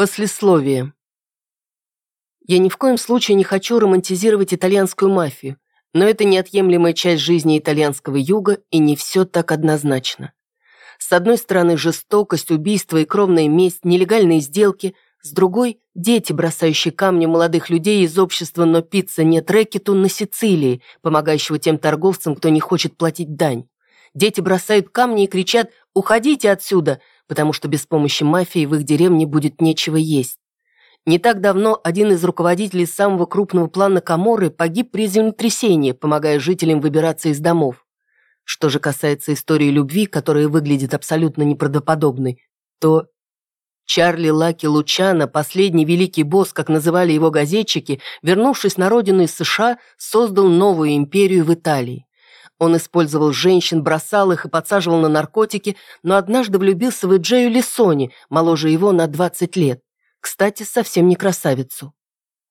Послесловие. Я ни в коем случае не хочу романтизировать итальянскую мафию, но это неотъемлемая часть жизни итальянского юга, и не все так однозначно. С одной стороны, жестокость, убийство и кровная месть, нелегальные сделки, с другой – дети, бросающие камни молодых людей из общества «Но пицца нет рэкету» на Сицилии, помогающего тем торговцам, кто не хочет платить дань. Дети бросают камни и кричат «Уходите отсюда!», потому что без помощи мафии в их деревне будет нечего есть. Не так давно один из руководителей самого крупного плана Каморы погиб при землетрясении, помогая жителям выбираться из домов. Что же касается истории любви, которая выглядит абсолютно неправдоподобной, то Чарли Лаки Лучана, последний великий босс, как называли его газетчики, вернувшись на родину из США, создал новую империю в Италии. Он использовал женщин, бросал их и подсаживал на наркотики, но однажды влюбился в Эджею Лисони, моложе его на 20 лет. Кстати, совсем не красавицу.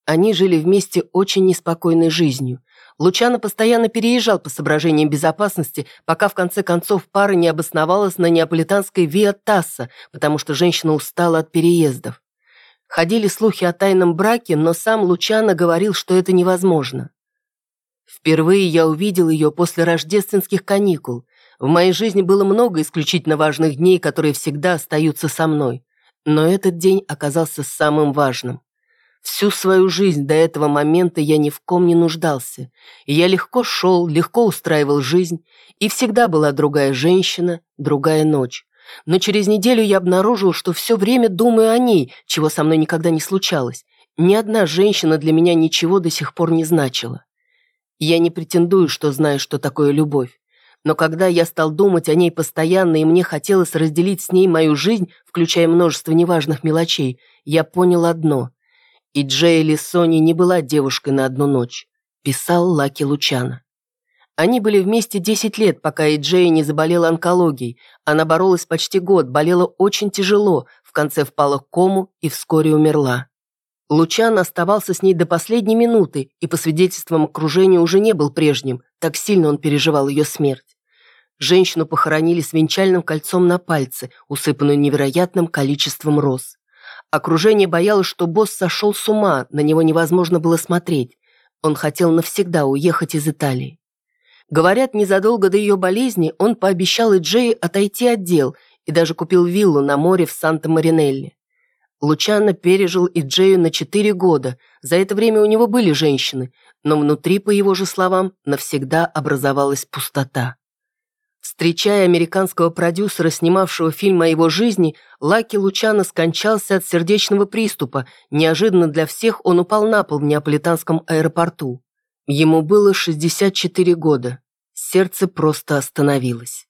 Они жили вместе очень неспокойной жизнью. Лучано постоянно переезжал по соображениям безопасности, пока в конце концов пара не обосновалась на неаполитанской Виа Тасса, потому что женщина устала от переездов. Ходили слухи о тайном браке, но сам Лучано говорил, что это невозможно. Впервые я увидел ее после рождественских каникул. В моей жизни было много исключительно важных дней, которые всегда остаются со мной. Но этот день оказался самым важным. Всю свою жизнь до этого момента я ни в ком не нуждался. Я легко шел, легко устраивал жизнь, и всегда была другая женщина, другая ночь. Но через неделю я обнаружил, что все время думаю о ней, чего со мной никогда не случалось. Ни одна женщина для меня ничего до сих пор не значила. Я не претендую, что знаю, что такое любовь. Но когда я стал думать о ней постоянно, и мне хотелось разделить с ней мою жизнь, включая множество неважных мелочей, я понял одно. И Джейли Сони не была девушкой на одну ночь. Писал Лаки Лучана. Они были вместе 10 лет, пока и Джей не заболела онкологией. Она боролась почти год, болела очень тяжело, в конце впала в кому и вскоре умерла. Лучан оставался с ней до последней минуты и по свидетельствам окружения уже не был прежним, так сильно он переживал ее смерть. Женщину похоронили с венчальным кольцом на пальце, усыпанную невероятным количеством роз. Окружение боялось, что босс сошел с ума, на него невозможно было смотреть. Он хотел навсегда уехать из Италии. Говорят, незадолго до ее болезни он пообещал и Джей отойти от дел и даже купил виллу на море в Санта-Маринелле. Лучано пережил и Джею на четыре года. За это время у него были женщины, но внутри, по его же словам, навсегда образовалась пустота. Встречая американского продюсера, снимавшего фильм о его жизни, Лаки Лучано скончался от сердечного приступа. Неожиданно для всех он упал на пол в неаполитанском аэропорту. Ему было 64 года. Сердце просто остановилось.